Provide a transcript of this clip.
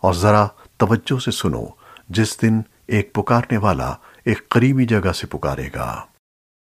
اور ذرا توجہ سے سنو، جس دن ایک پکارنے والا ایک قریبی جگہ سے پکارے گا۔